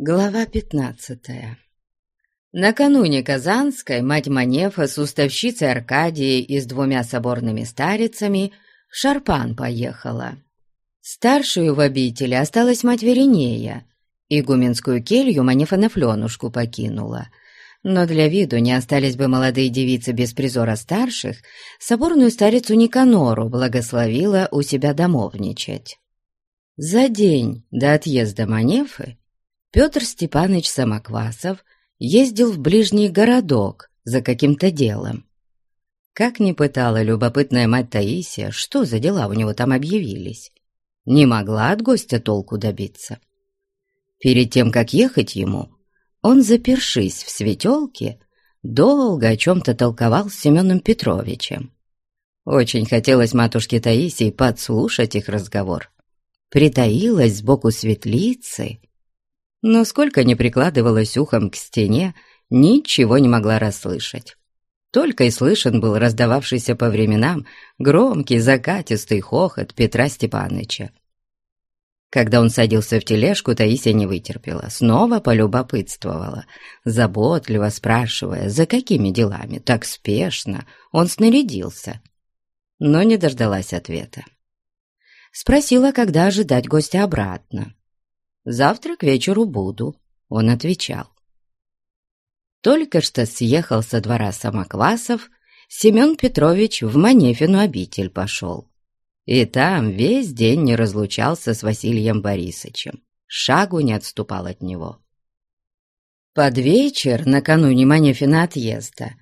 Глава пятнадцатая Накануне Казанской мать Манефа с уставщицей Аркадией и с двумя соборными старицами в Шарпан поехала. Старшую в обители осталась мать Веринея, игуменскую келью Манефа на Фленушку покинула. Но для виду не остались бы молодые девицы без призора старших, соборную старицу Никанору благословила у себя домовничать. За день до отъезда Манефы Петр Степанович Самоквасов ездил в ближний городок за каким-то делом. Как ни пытала любопытная мать Таисия, что за дела у него там объявились, не могла от гостя толку добиться. Перед тем, как ехать ему, он, запершись в светелке, долго о чем-то толковал с Семеном Петровичем. Очень хотелось матушке Таисии подслушать их разговор. Притаилась сбоку светлицы но сколько ни прикладывалась ухом к стене, ничего не могла расслышать. Только и слышен был раздававшийся по временам громкий закатистый хохот Петра Степаныча. Когда он садился в тележку, Таисия не вытерпела, снова полюбопытствовала, заботливо спрашивая, за какими делами так спешно он снарядился, но не дождалась ответа. Спросила, когда ожидать гостя обратно. Завтра к вечеру буду», — он отвечал. Только что съехал со двора Самоквасов, Семен Петрович в Манефину обитель пошел. И там весь день не разлучался с Василием Борисовичем, шагу не отступал от него. Под вечер, накануне Манефина отъезда,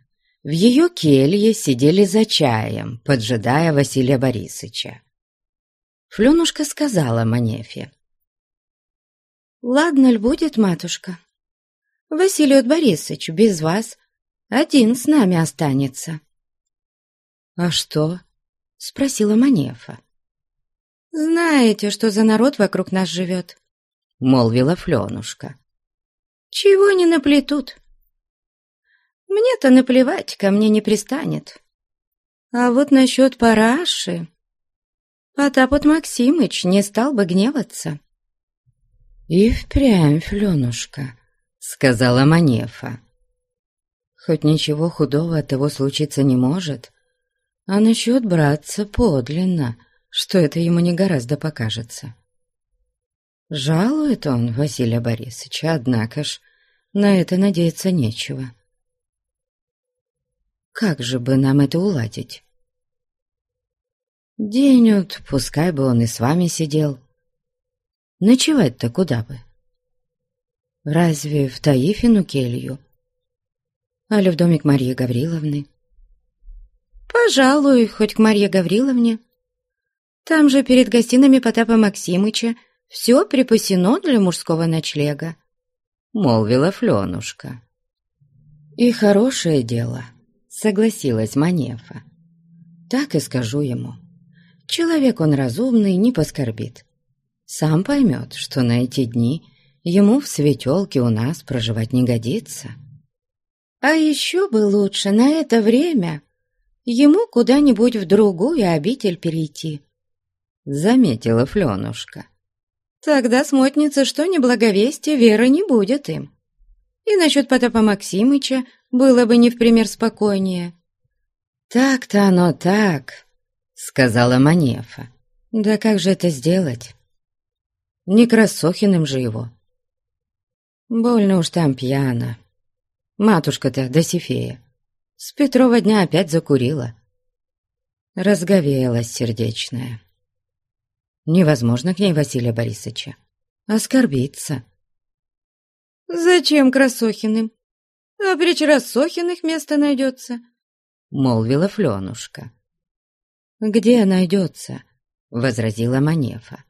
в ее келье сидели за чаем, поджидая Василия Борисовича. Фленушка сказала Манефе, «Ладно ль будет, матушка? Василий Борисович без вас один с нами останется». «А что?» — спросила Манефа. «Знаете, что за народ вокруг нас живет?» — молвила Фленушка. «Чего не наплетут? Мне-то наплевать, ко мне не пристанет. А вот насчет параши...» Потапот Максимыч не стал бы гневаться. «И впрямь, Фленушка», — сказала Манефа. «Хоть ничего худого от того случиться не может, а насчет братца подлинно, что это ему не гораздо покажется». Жалует он Василия Борисовича, однако ж на это надеяться нечего. Как же бы нам это уладить? День вот, пускай бы он и с вами сидел, Ночевать-то куда бы? Разве в Таифину келью? Али в домик Марьи Гавриловны? Пожалуй, хоть к Марье Гавриловне. Там же перед гостинами Потапа Максимыча все припасено для мужского ночлега, молвила Фленушка. И хорошее дело, согласилась Манефа. Так и скажу ему. Человек он разумный, не поскорбит сам поймет, что на эти дни ему в светелке у нас проживать не годится. А еще бы лучше на это время ему куда-нибудь в другую обитель перейти, заметила Фленушка. Тогда смотнится, что неблаговестие веры не будет им. И насчет Потапа Максимыча было бы не в пример спокойнее. «Так-то оно так», — сказала Манефа. «Да как же это сделать? Не Красохиным же его. Больно уж там пьяно. Матушка-то Досифея. С Петрова дня опять закурила. Разговелась сердечная. Невозможно к ней Василия Борисовича. Оскорбиться. «Зачем Красохиным? А при Красохиных место найдется», — молвила Фленушка. «Где найдется?» — возразила Манефа.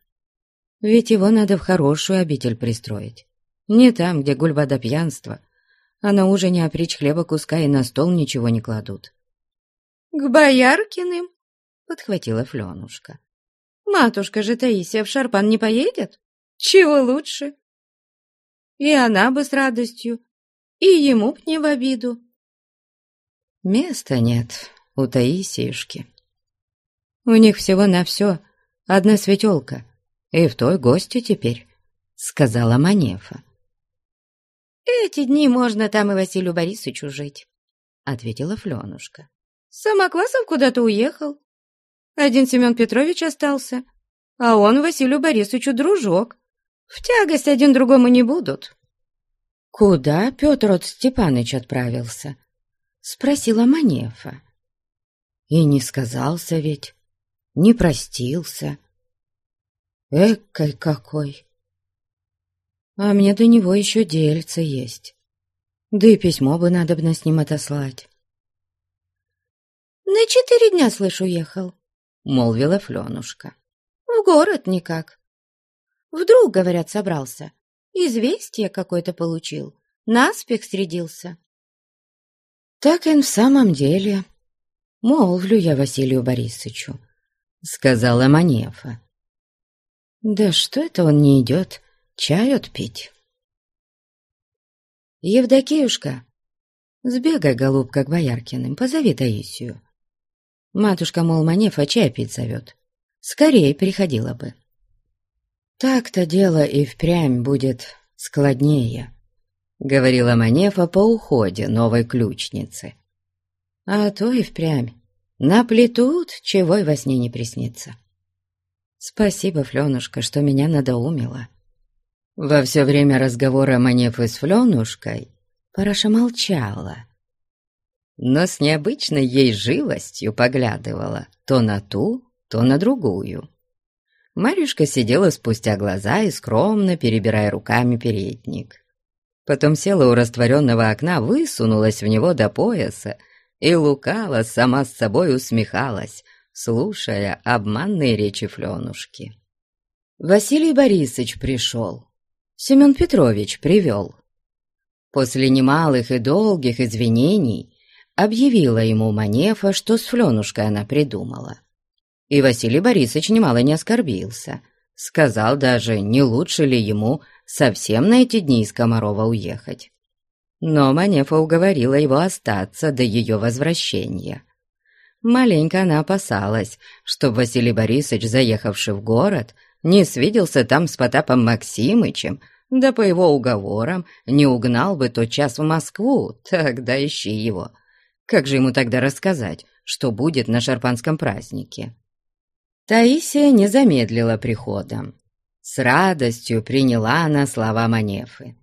Ведь его надо в хорошую обитель пристроить. Не там, где гульба до пьянства, а на ужине опричь хлеба куска и на стол ничего не кладут. «К Бояркиным?» — подхватила Фленушка. «Матушка же Таисия в Шарпан не поедет? Чего лучше?» И она бы с радостью, и ему б не в обиду. Места нет у Таисиюшки. У них всего на все одна светелка — «И в той гости теперь», — сказала Манефа. эти дни можно там и Василию Борисовичу жить», — ответила Фленушка. «Самоклассов куда-то уехал. Один Семен Петрович остался, а он Василию Борисовичу дружок. В тягость один другому не будут». «Куда Петр от Степаныч отправился?» — спросила Манефа. «И не сказался ведь, не простился. Экой какой! А мне до него еще дельце есть, да и письмо бы надо бы с ним отослать». «На четыре дня, слышу, уехал», — молвила Фленушка. «В город никак. Вдруг, говорят, собрался. Известие какое-то получил. Наспех средился. Так и в самом деле. Молвлю я Василию Борисовичу, сказала Манефа. Да что это он не идет чай отпить? Евдокиюшка, сбегай, голубка, к Бояркиным, позови Таисию. Матушка, мол, Манефа чай пить зовет. Скорее приходила бы. «Так-то дело и впрямь будет складнее», — говорила Манефа по уходе новой ключницы. «А то и впрямь наплетут, чего и во сне не приснится». «Спасибо, Фленушка, что меня надоумила». Во все время разговора Манефы с Фленушкой Параша молчала, но с необычной ей живостью поглядывала то на ту, то на другую. Марюшка сидела спустя глаза и скромно перебирая руками передник. Потом села у растворенного окна, высунулась в него до пояса и лукаво сама с собой усмехалась, слушая обманные речи Фленушки. Василий Борисович пришел. Семен Петрович привел. После немалых и долгих извинений объявила ему Манефа, что с Фленушкой она придумала. И Василий Борисович немало не оскорбился. Сказал даже, не лучше ли ему совсем на эти дни из Комарова уехать. Но Манефа уговорила его остаться до ее возвращения. Маленько она опасалась, что Василий Борисович, заехавший в город, не свиделся там с Потапом Максимычем, да по его уговорам не угнал бы тот час в Москву, тогда ищи его. Как же ему тогда рассказать, что будет на шарпанском празднике? Таисия не замедлила приходом. С радостью приняла она слова Манефы.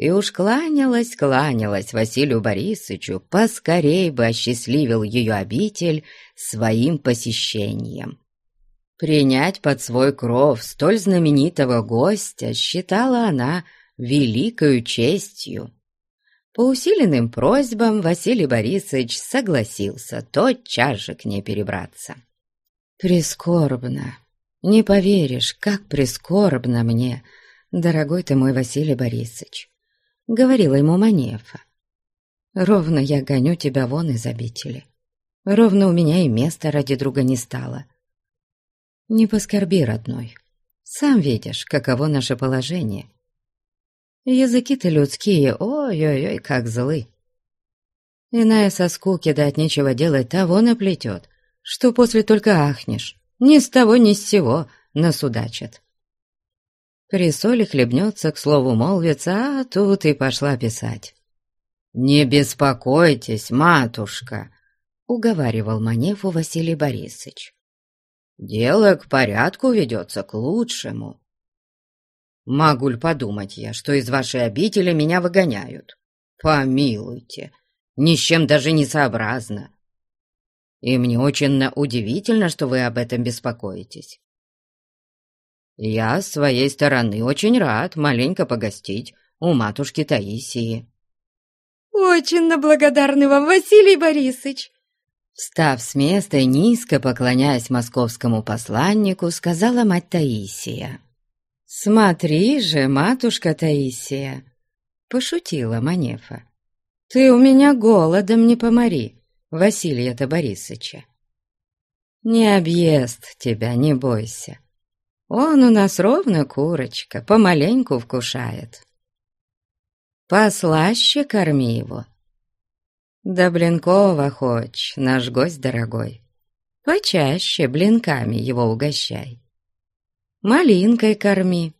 И уж кланялась, кланялась Василию Борисовичу, поскорей бы осчастливил ее обитель своим посещением. Принять под свой кров столь знаменитого гостя считала она великою честью. По усиленным просьбам Василий Борисович согласился тотчас же к ней перебраться. «Прискорбно. Не поверишь, как прискорбно мне, дорогой ты мой Василий Борисович», — говорила ему Манефа. «Ровно я гоню тебя вон из обители. Ровно у меня и места ради друга не стало. Не поскорби, родной. Сам видишь, каково наше положение. Языки-то людские, ой-ой-ой, как злы. Иная со скуки да от нечего делать того наплетет, что после только ахнешь, ни с того ни с сего насудачат. При соли хлебнется, к слову молвится, а тут и пошла писать. «Не беспокойтесь, матушка», — уговаривал Манефу Василий Борисович. «Дело к порядку ведется, к лучшему. Могу ли подумать я, что из вашей обители меня выгоняют? Помилуйте, ни с чем даже не сообразно и мне очень удивительно, что вы об этом беспокоитесь. Я, с своей стороны, очень рад маленько погостить у матушки Таисии». «Очень благодарны вам, Василий Борисович!» Встав с места и низко поклоняясь московскому посланнику, сказала мать Таисия. «Смотри же, матушка Таисия!» — пошутила Манефа. «Ты у меня голодом не помори, Василия-то Борисыча. Не объест тебя, не бойся. Он у нас ровно курочка, помаленьку вкушает. Послаще корми его. Да блинкова хочь, наш гость дорогой. Почаще блинками его угощай. Малинкой корми,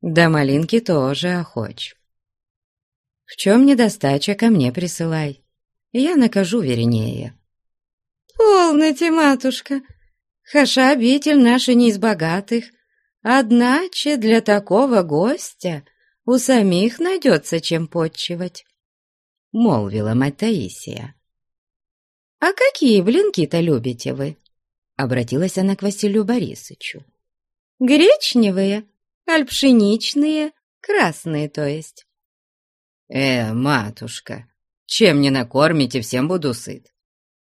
да малинки тоже охочь. В чем недостача, ко мне присылай. Я накажу вернее. «Полноте, матушка, хаша обитель наша не из богатых, одначе для такого гостя у самих найдется чем подчивать», — молвила мать Таисия. «А какие блинки-то любите вы?» — обратилась она к Василию Борисовичу. «Гречневые, аль пшеничные, красные, то есть». «Э, матушка, чем не накормите, всем буду сыт.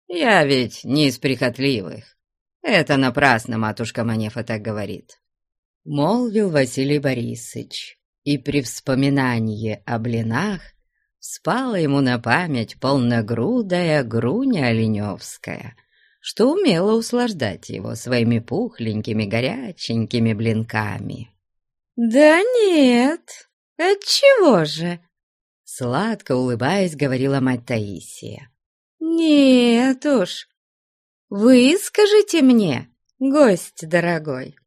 Я ведь не из прихотливых. Это напрасно матушка Манефа так говорит. Молвил Василий Борисович, и при вспоминании о блинах спала ему на память полногрудая груня Оленевская, что умела услаждать его своими пухленькими горяченькими блинками. «Да нет, отчего же?» Сладко улыбаясь, говорила мать Таисия. «Нет уж, вы скажите мне, гость дорогой».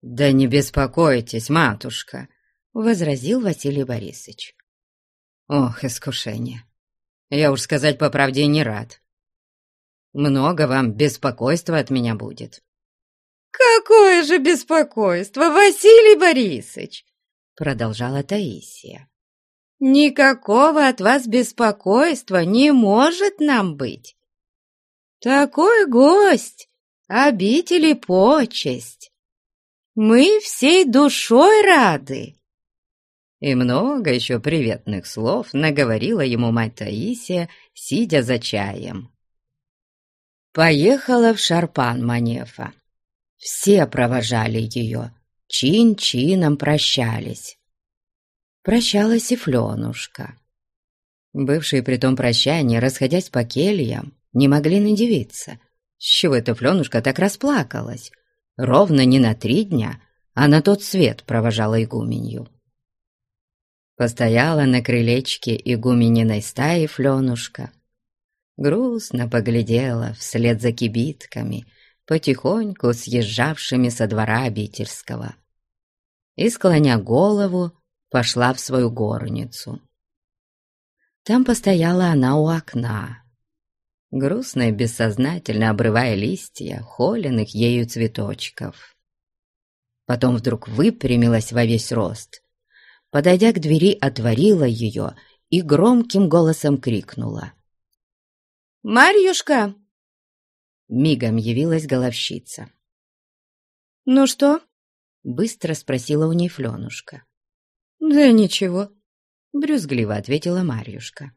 «Да не беспокойтесь, матушка», — возразил Василий Борисович. «Ох, искушение! Я уж сказать по правде не рад. Много вам беспокойства от меня будет». «Какое же беспокойство, Василий Борисович!» — продолжала Таисия. Никакого от вас беспокойства не может нам быть. Такой гость, обитель и почесть. Мы всей душой рады. И много еще приветных слов наговорила ему мать Таисия, сидя за чаем. Поехала в Шарпан Манефа. Все провожали ее, чин-чином прощались прощалась и Фленушка. Бывшие при том прощании, расходясь по кельям, не могли надевиться. С чего эта Фленушка так расплакалась? Ровно не на три дня, а на тот свет провожала игуменью. Постояла на крылечке игумениной стаи Фленушка. Грустно поглядела вслед за кибитками, потихоньку съезжавшими со двора обительского. И, склоня голову, пошла в свою горницу. Там постояла она у окна, грустно и бессознательно обрывая листья холеных ею цветочков. Потом вдруг выпрямилась во весь рост, подойдя к двери, отворила ее и громким голосом крикнула. «Марьюшка!» Мигом явилась головщица. «Ну что?» — быстро спросила у ней Фленушка. «Да ничего», — брюзгливо ответила Марьюшка.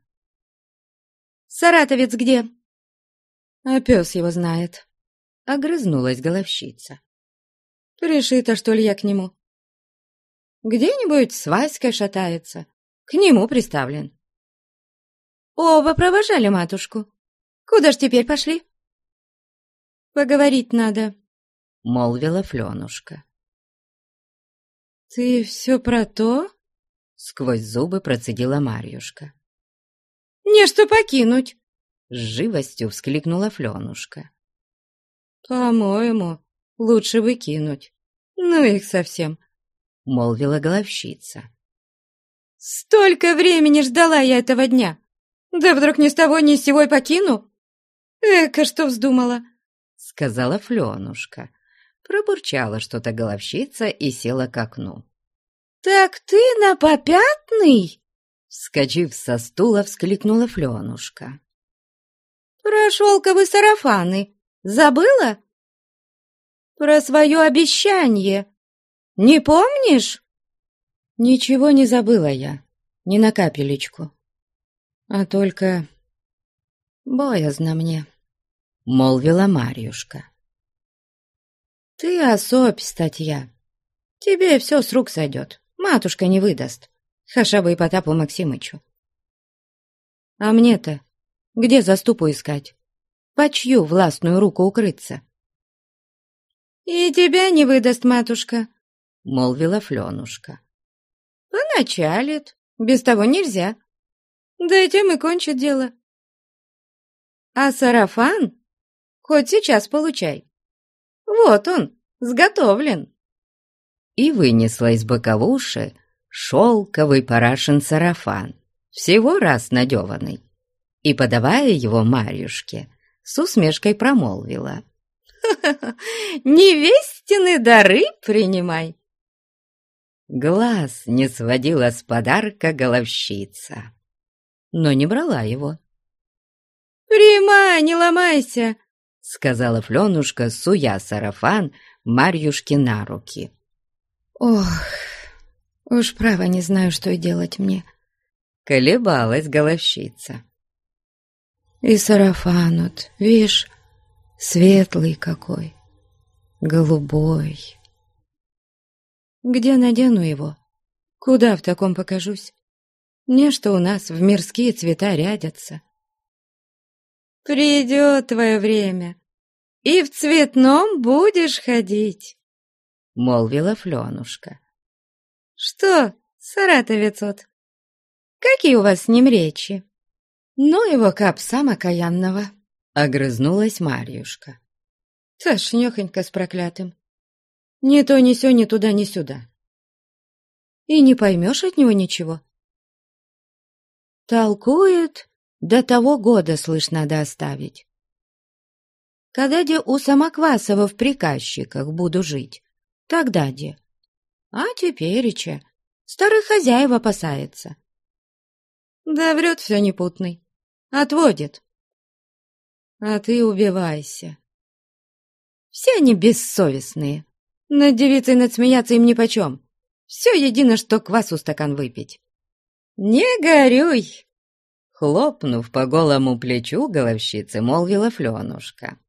«Саратовец где?» «А пес его знает», — огрызнулась головщица. «Пришито, что ли, я к нему?» «Где-нибудь с Васькой шатается, к нему приставлен». «Оба провожали матушку. Куда ж теперь пошли?» «Поговорить надо», — молвила Фленушка. «Ты все про то?» — сквозь зубы процедила Марьюшка. «Не что покинуть!» — с живостью вскликнула Фленушка. «По-моему, лучше выкинуть. Ну их совсем!» — молвила головщица. «Столько времени ждала я этого дня! Да вдруг ни с того ни с сего и покину! Эка, что вздумала!» — сказала Фленушка пробурчала что-то головщица и села к окну. «Так ты на попятный?» Вскочив со стула, вскликнула Фленушка. «Про шелковые сарафаны забыла? Про свое обещание не помнишь?» «Ничего не забыла я, ни на капелечку. А только боязно мне», — молвила Марьюшка. «Ты особь, статья. Тебе все с рук сойдет, матушка не выдаст, хаша бы и Потапу Максимычу. А мне-то где заступу искать? По чью властную руку укрыться?» «И тебя не выдаст матушка», — молвила Фленушка. «Поначалит, без того нельзя. Да и тем и кончит дело. А сарафан хоть сейчас получай. Вот он, сготовлен!» И вынесла из боковуши шелковый парашин сарафан всего раз надеванный, и, подавая его Марьюшке, с усмешкой промолвила. «Ха невестины дары принимай!» Глаз не сводила с подарка головщица, но не брала его. «Принимай, не ломайся!» — сказала Фленушка, суя сарафан Марьюшке на руки. «Ох, уж право не знаю, что и делать мне», — колебалась головщица. «И сарафан вот, видишь, светлый какой, голубой. Где надену его? Куда в таком покажусь? Не что у нас в мирские цвета рядятся». «Придет твое время, и в цветном будешь ходить», — молвила Фленушка. «Что, саратовец вот, какие у вас с ним речи?» «Ну его капса окаянного», — огрызнулась Марьюшка. «Тошнёхонько с проклятым. Ни то, ни сё, ни туда, ни сюда. И не поймешь от него ничего. Толкует, до того года, слышь, надо оставить. Когда де у Самоквасова в приказчиках буду жить, тогда де. А тепереча старый хозяев опасается. Да врет все непутный, отводит. А ты убивайся. Все они бессовестные. Над девицей надсмеяться им нипочем. Все едино, что квасу стакан выпить. Не горюй, Хлопнув по голому плечу головщицы, молвила Фленушка.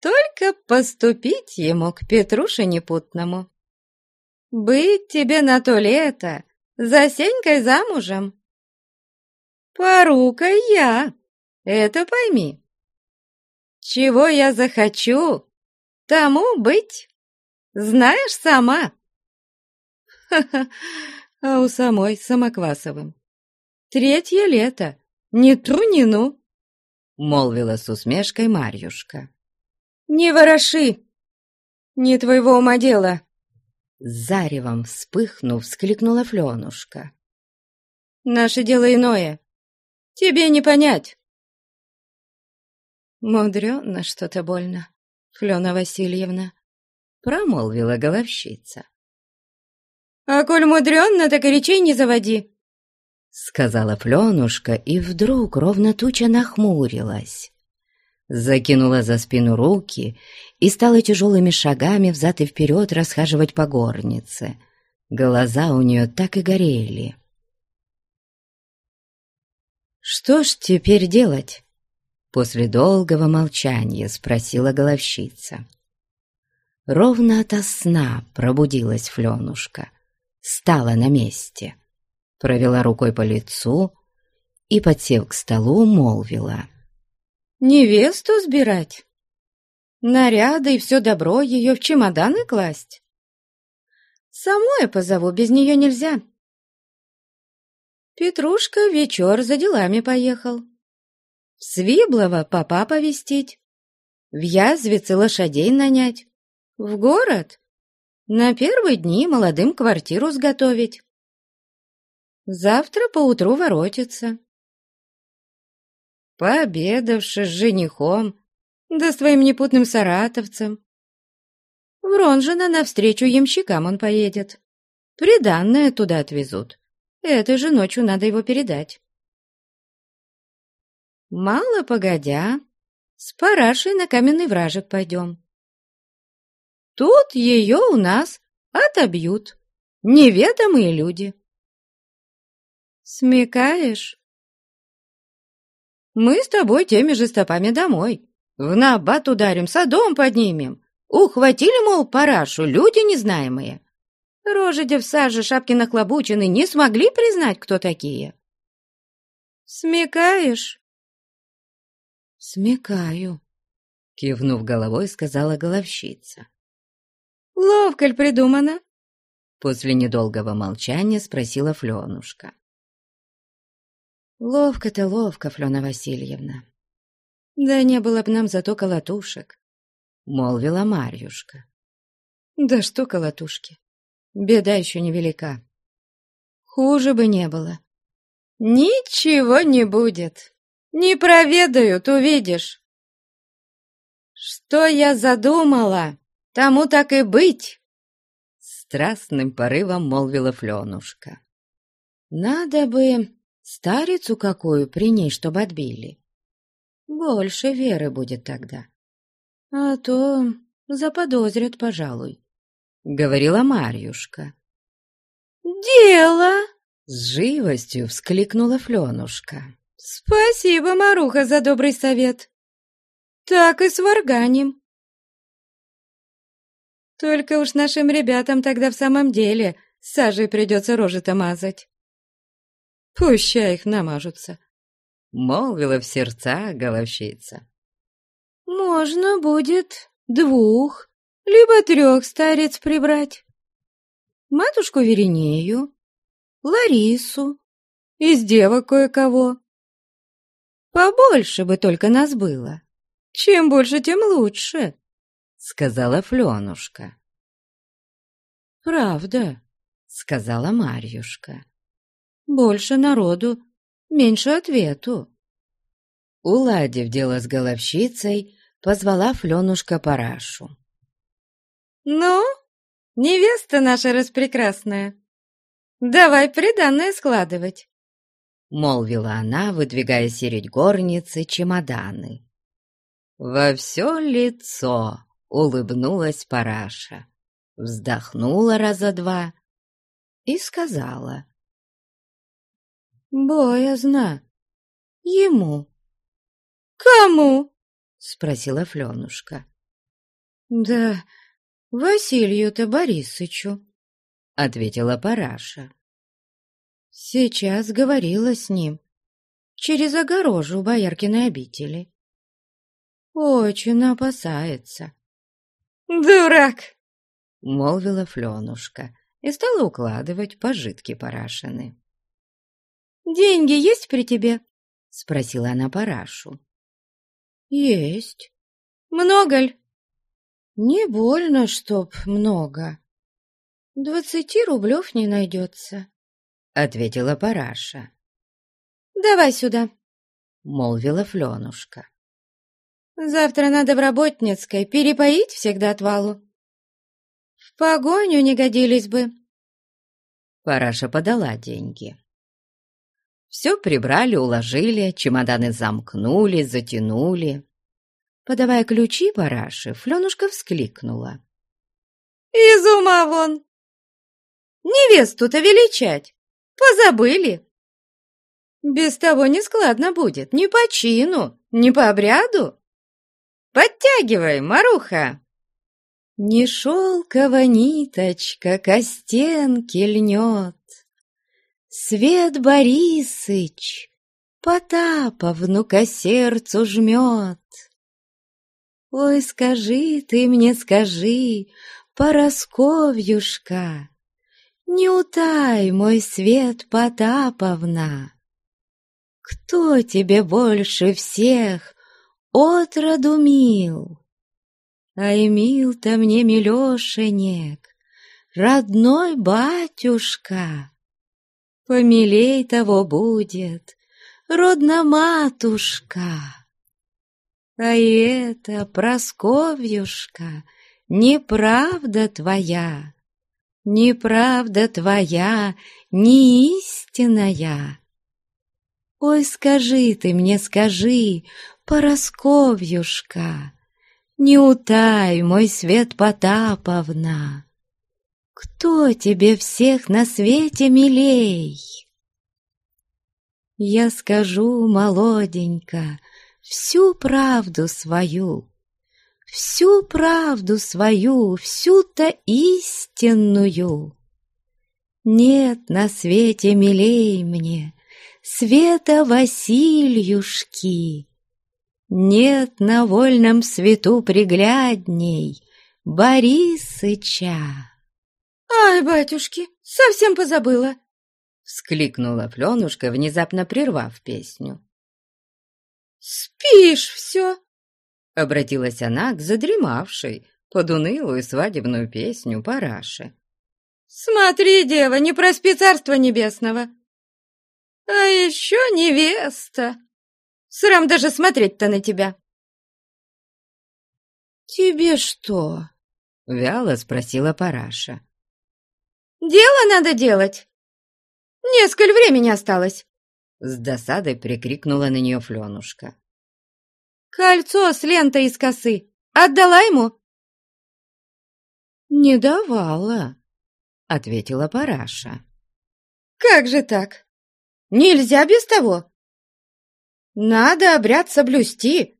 «Только поступить ему к Петруше непутному. Быть тебе на то лето за Сенькой замужем. Порукой я, это пойми. Чего я захочу, тому быть, знаешь сама». Ха-ха, а у самой Самоквасовым. Третье лето, «Не ту, ни ну!» — молвила с усмешкой Марьюшка. «Не вороши! Не твоего ума дело!» Заревом вспыхнув, вскликнула Фленушка. «Наше дело иное. Тебе не понять!» «Мудрено что-то больно, Флена Васильевна», — промолвила головщица. «А коль мудренно, так и речей не заводи. — сказала Пленушка, и вдруг ровно туча нахмурилась. Закинула за спину руки и стала тяжелыми шагами взад и вперед расхаживать по горнице. Глаза у нее так и горели. «Что ж теперь делать?» После долгого молчания спросила головщица. Ровно ото сна пробудилась Фленушка, стала на месте провела рукой по лицу и, подсев к столу, молвила. «Невесту сбирать? Наряды и все добро ее в чемоданы класть? Самой позову, без нее нельзя». Петрушка вечер за делами поехал. В Свиблово папа повестить, в Язвице лошадей нанять, в город на первые дни молодым квартиру сготовить. Завтра поутру воротится. Пообедавши с женихом, да с твоим непутным саратовцем. В Ронжино навстречу ямщикам он поедет. Приданное туда отвезут. Этой же ночью надо его передать. Мало погодя, с парашей на каменный вражек пойдем. Тут ее у нас отобьют неведомые люди. Смекаешь? Мы с тобой теми же стопами домой. В набат ударим, садом поднимем. Ухватили, мол, парашу, люди незнаемые. Рожеди в саже, шапки нахлобучены, не смогли признать, кто такие. Смекаешь? Смекаю, кивнув головой, сказала головщица. Ловко ль придумано? После недолгого молчания спросила Фленушка. Ловко-то ловко, Флена Васильевна. Да не было б нам зато колотушек, — молвила Марьюшка. Да что колотушки, беда еще невелика. Хуже бы не было. «Ничего не будет. Не проведают, увидишь. Что я задумала, тому так и быть!» Страстным порывом молвила Фленушка. «Надо бы старицу какую при ней, чтобы отбили. Больше веры будет тогда. А то заподозрят, пожалуй», — говорила Марьюшка. «Дело!» — с живостью вскликнула Фленушка. «Спасибо, Маруха, за добрый совет. Так и сварганим. Только уж нашим ребятам тогда в самом деле сажей придется рожи-то мазать. Пущай их намажутся», — молвила в сердца головщица. «Можно будет двух, либо трех старец прибрать. Матушку Веринею, Ларису, из девок кое-кого. Побольше бы только нас было. Чем больше, тем лучше», — сказала Фленушка. «Правда», — сказала Марьюшка. «Больше народу, меньше ответу». Уладив дело с головщицей, позвала Фленушка Парашу. «Ну, невеста наша распрекрасная, давай приданное складывать», — молвила она, выдвигая середь горницы чемоданы. Во все лицо улыбнулась Параша, вздохнула раза два и сказала. «Боязно. Ему». «Кому?» — спросила Фленушка. «Да Василию-то Борисычу», — ответила Параша. «Сейчас говорила с ним через огорожу Бояркиной обители. Очень опасается». «Дурак!» — молвила Фленушка и стала укладывать пожитки Парашины. «Деньги есть при тебе?» — спросила она Парашу. «Есть. Много ль?» «Не больно, чтоб много. Двадцати рублев не найдется», — ответила Параша. «Давай сюда», — молвила Фленушка. «Завтра надо в Работницкой перепоить всех до отвалу. В погоню не годились бы». Параша подала деньги. Все прибрали, уложили, чемоданы замкнули, затянули. Подавая ключи параше, Фленушка вскликнула. «Из ума вон! Невесту-то величать! Позабыли! Без того не складно будет, ни по чину, ни по обряду. Подтягивай, Маруха!» Не шелкова ниточка ко стенке льнет, Свет Борисыч Потаповну ко сердцу жмет. Ой, скажи ты мне, скажи, Поросковьюшка, Не утай мой свет Потаповна. Кто тебе больше всех отроду мил? Ай, мил-то мне, милешенек, Родной батюшка. Помилей того будет, родна-матушка. А это, Просковьюшка, неправда твоя, Неправда твоя, не истинная. Ой, скажи ты мне, скажи, Поросковьюшка, Не утай, мой свет Потаповна, кто тебе всех на свете милей? Я скажу, молоденько, всю правду свою, Всю правду свою, всю-то истинную. Нет на свете милей мне Света Васильюшки, Нет на вольном свету приглядней Борисыча. «Ай, батюшки, совсем позабыла!» — вскликнула Фленушка, внезапно прервав песню. «Спишь все!» — обратилась она к задремавшей под унылую свадебную песню Параше. «Смотри, дева, не проспи царство небесного! А еще невеста. Срам даже смотреть-то на тебя. «Тебе что?» — вяло спросила Параша. «Дело надо делать. Несколько времени осталось!» С досадой прикрикнула на нее Фленушка. «Кольцо с лентой из косы отдала ему?» «Не давала», — ответила Параша. «Как же так? Нельзя без того. Надо обряд соблюсти.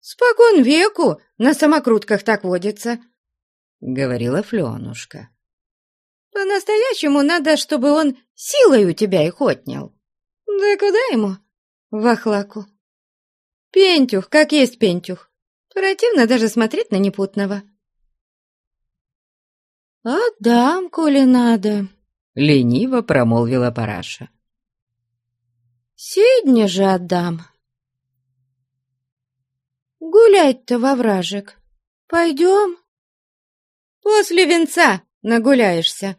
Спокон веку на самокрутках так водится», — говорила Фленушка. По-настоящему надо, чтобы он силой у тебя их отнял. Да куда ему? Вахлаку. Пентюх, как есть пентюх. Противно даже смотреть на непутного. «Отдам, коли надо», — лениво промолвила Параша. «Сегодня же отдам». «Гулять-то во вражек. Пойдем?» «После венца нагуляешься»,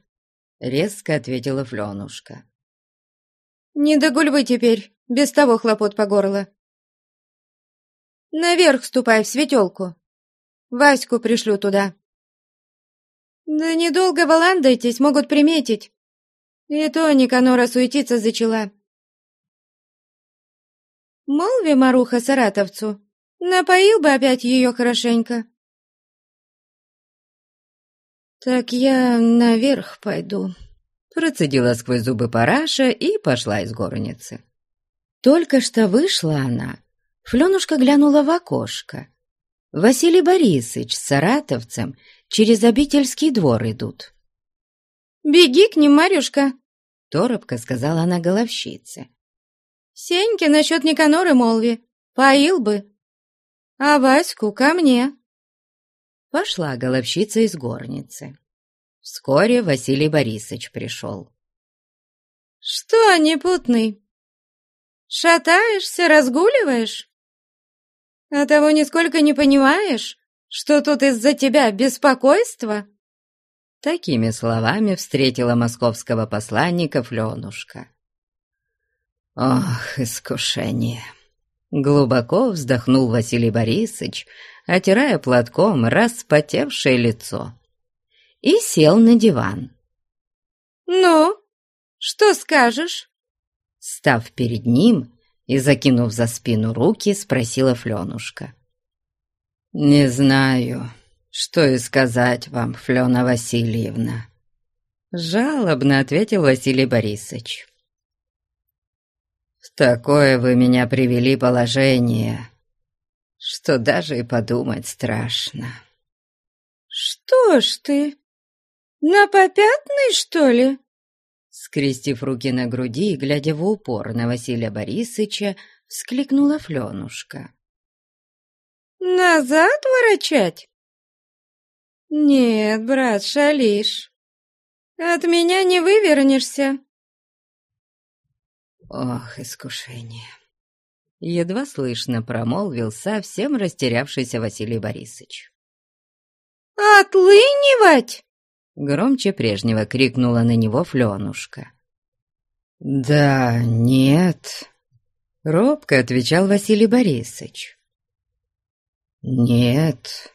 резко ответила Фленушка. «Не до гульбы теперь, без того хлопот по горло. Наверх ступай в светелку. Ваську пришлю туда. Да недолго валандайтесь, могут приметить. И то Никанора суетиться зачала. Молви, Маруха, саратовцу, напоил бы опять ее хорошенько. «Так я наверх пойду», — процедила сквозь зубы параша и пошла из горницы. Только что вышла она, Фленушка глянула в окошко. Василий Борисович с саратовцем через обительский двор идут. «Беги к ним, Марюшка», — торопко сказала она головщице. «Сеньке насчет Никаноры молви, поил бы, а Ваську ко мне». Пошла головщица из горницы. Вскоре Василий Борисович пришел. «Что, непутный, шатаешься, разгуливаешь? А того нисколько не понимаешь, что тут из-за тебя беспокойство?» Такими словами встретила московского посланника Фленушка. «Ох, искушение!» Глубоко вздохнул Василий Борисович, отирая платком распотевшее лицо, и сел на диван. «Ну, что скажешь?» Став перед ним и закинув за спину руки, спросила Фленушка. «Не знаю, что и сказать вам, Флена Васильевна», жалобно ответил Василий Борисович. «В такое вы меня привели положение, что даже и подумать страшно». «Что ж ты, на попятный, что ли?» Скрестив руки на груди и глядя в упор на Василия Борисовича, вскликнула Фленушка. «Назад ворочать?» «Нет, брат, шалишь. От меня не вывернешься». «Ох, искушение!» едва слышно промолвил совсем растерявшийся Василий Борисович. «Отлынивать!» Громче прежнего крикнула на него Фленушка. «Да, нет», — робко отвечал Василий Борисович. «Нет.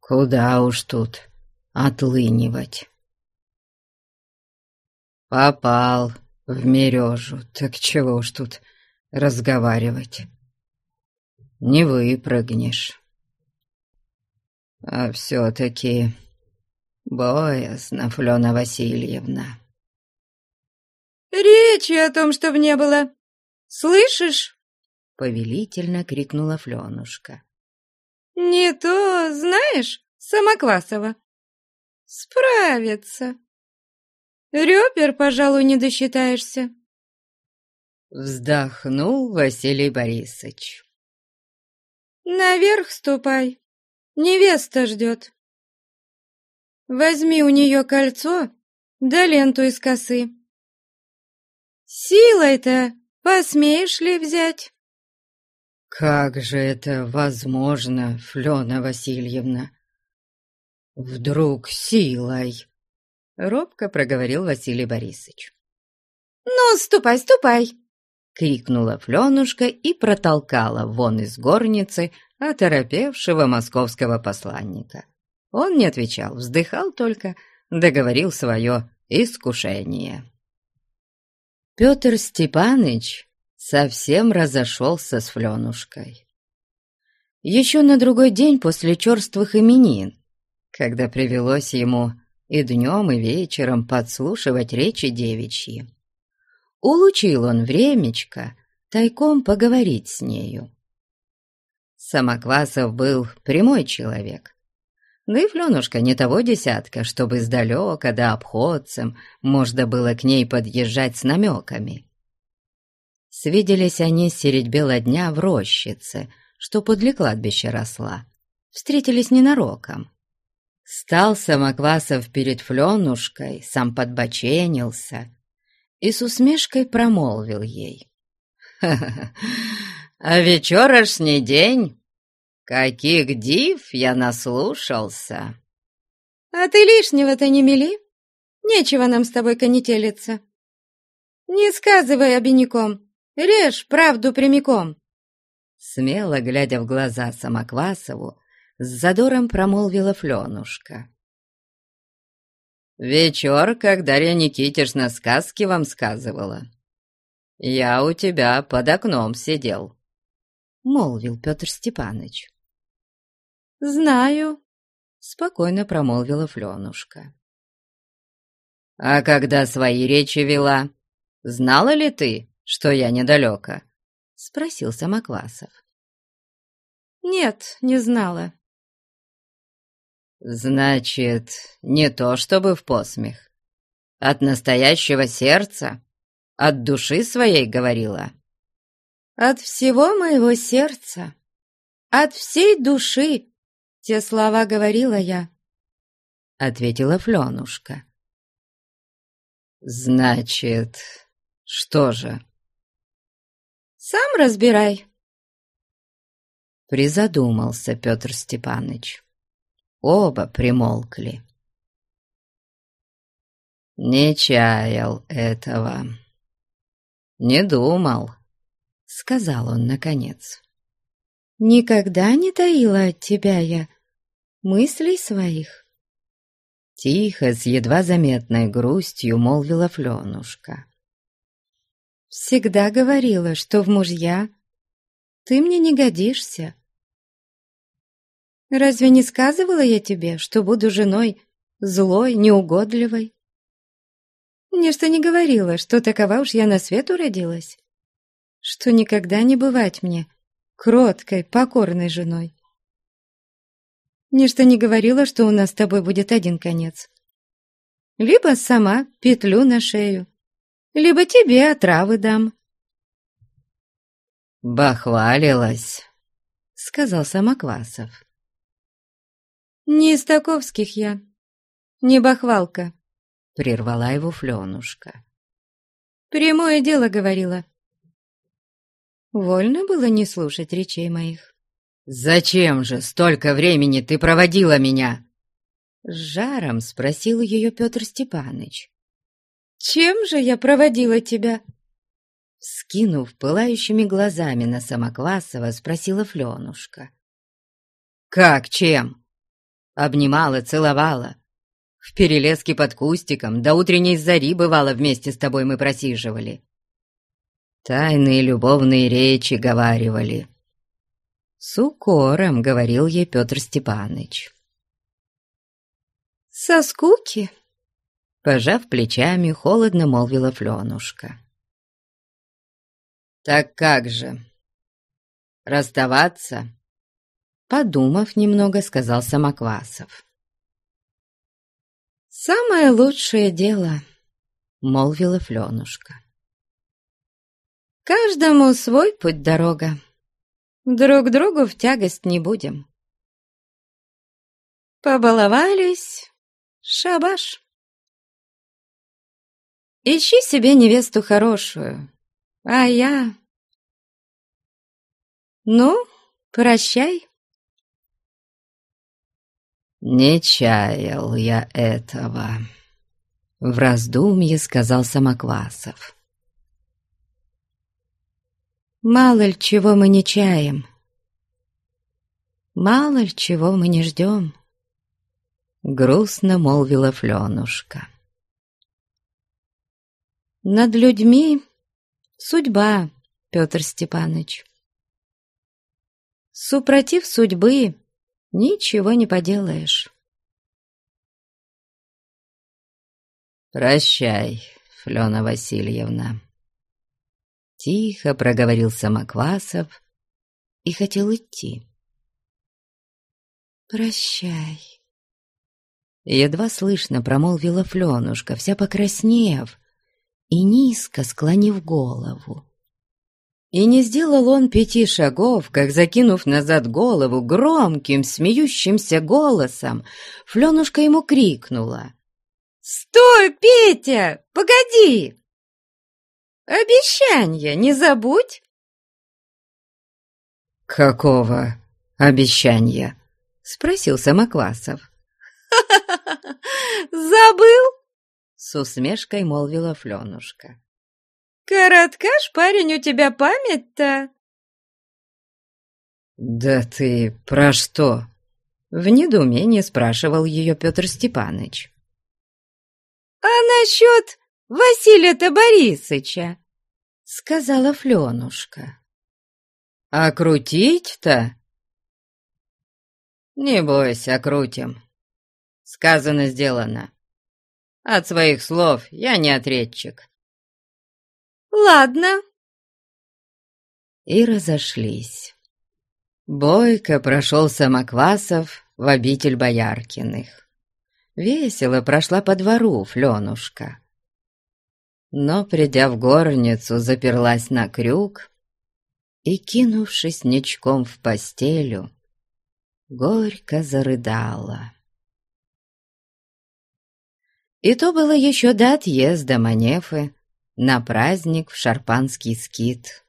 Куда уж тут отлынивать?» «Попал», в мережу, так чего уж тут разговаривать. Не выпрыгнешь. А все-таки боязно, Флена Васильевна. Речи о том, чтоб не было. Слышишь? Повелительно крикнула Фленушка. Не то, знаешь, Самоклассова. Справится. Ребер, пожалуй, не досчитаешься. Вздохнул Василий Борисович. Наверх ступай, невеста ждет. Возьми у нее кольцо да ленту из косы. Силой-то посмеешь ли взять? Как же это возможно, Флена Васильевна? Вдруг силой? Робко проговорил Василий Борисович. «Ну, ступай, ступай!» — крикнула Фленушка и протолкала вон из горницы оторопевшего московского посланника. Он не отвечал, вздыхал только, договорил свое искушение. Петр Степаныч совсем разошелся с Фленушкой. Еще на другой день после черствых именин, когда привелось ему и днем, и вечером подслушивать речи девичьи, улучил он времечко тайком поговорить с нею. Самоквасов был прямой человек, да и Фленушка не того десятка, чтобы издалека да обходцем можно было к ней подъезжать с намеками. Свиделись они середь бела дня в рощице, что подле кладбища росла. Встретились ненароком. Стал Самоквасов перед Фленушкой, сам подбоченился и с усмешкой промолвил ей. «Ха -ха -ха, «А вечерошний день «Каких див я наслушался!» «А ты лишнего-то не мели? Нечего нам с тобой конетелиться. Не сказывай обиняком, режь правду прямиком!» Смело глядя в глаза Самоквасову, с задором промолвила Фленушка. «Вечер, как Дарья Никитишна сказки вам сказывала. Я у тебя под окном сидел», — молвил Петр Степаныч. «Знаю», — спокойно промолвила Фленушка. «А когда свои речи вела, знала ли ты, что я недалека?» — спросил Самоквасов. «Нет, не знала». «Значит, не то чтобы в посмех. От настоящего сердца, от души своей говорила?» «От всего моего сердца, от всей души», те слова говорила я», — ответила Фленушка. «Значит, что же?» «Сам разбирай», — призадумался Петр Степаныч. Оба примолкли. «Не чаял этого, не думал», — сказал он наконец. «Никогда не таила от тебя я мыслей своих?» Тихо, с едва заметной грустью молвила Фленушка. «Всегда говорила, что в мужья ты мне не годишься. Разве не сказывала я тебе, что буду женой злой, неугодливой? Мне что не говорила, что такова уж я на свет уродилась, что никогда не бывать мне кроткой, покорной женой. Ничто не говорила, что у нас с тобой будет один конец. Либо сама петлю на шею, либо тебе отравы дам. «Бахвалилась», — сказал Самоквасов. «Не из таковских я, не бахвалка», — прервала его Фленушка. «Прямое дело говорила». Вольно было не слушать речей моих. «Зачем же столько времени ты проводила меня?» С жаром спросил ее Петр Степаныч. «Чем же я проводила тебя?» Скинув пылающими глазами на Самоквасова, спросила Фленушка. «Как чем?» Обнимала, целовала. В перелеске под кустиком до утренней зари, бывало, вместе с тобой мы просиживали. Тайные любовные речи говаривали. С укором говорил ей Петр Степаныч. «Со скуки?» Пожав плечами, холодно молвила Фленушка. «Так как же? Расставаться?» Подумав немного, сказал Самоквасов. «Самое лучшее дело», — молвила Фленушка. «Каждому свой путь-дорога. Друг другу в тягость не будем. Побаловались, шабаш. Ищи себе невесту хорошую, а я... Ну, прощай. Не чаял я этого, в раздумье сказал Самоквасов. Мало ли чего мы не чаем, мало ли чего мы не ждем, грустно молвила Фленушка. Над людьми судьба, Петр Степанович. Супротив судьбы ничего не поделаешь. «Прощай, Флена Васильевна», — тихо проговорил Самоквасов и хотел идти. «Прощай», — едва слышно промолвила Фленушка, вся покраснев и низко склонив голову. И не сделал он пяти шагов, как, закинув назад голову, громким, смеющимся голосом, Фленушка ему крикнула. «Стой, Петя! Погоди! Обещание не забудь!» «Какого обещания?» — спросил Самоквасов. «Забыл?» — с усмешкой молвила Фленушка. «Коротка ж, парень, у тебя память-то!» «Да ты про что?» — в недоумении спрашивал ее Петр Степаныч. «А насчет Василия-то Борисыча?» — сказала Фленушка. «А крутить-то?» «Не бойся, крутим. Сказано, сделано. От своих слов я не ответчик». «Ладно». И разошлись. Бойко прошел Самоквасов в обитель Бояркиных. Весело прошла по двору Фленушка. Но, придя в горницу, заперлась на крюк и, кинувшись ничком в постелю, горько зарыдала. И то было еще до отъезда Манефы на праздник в Шарпанский скит.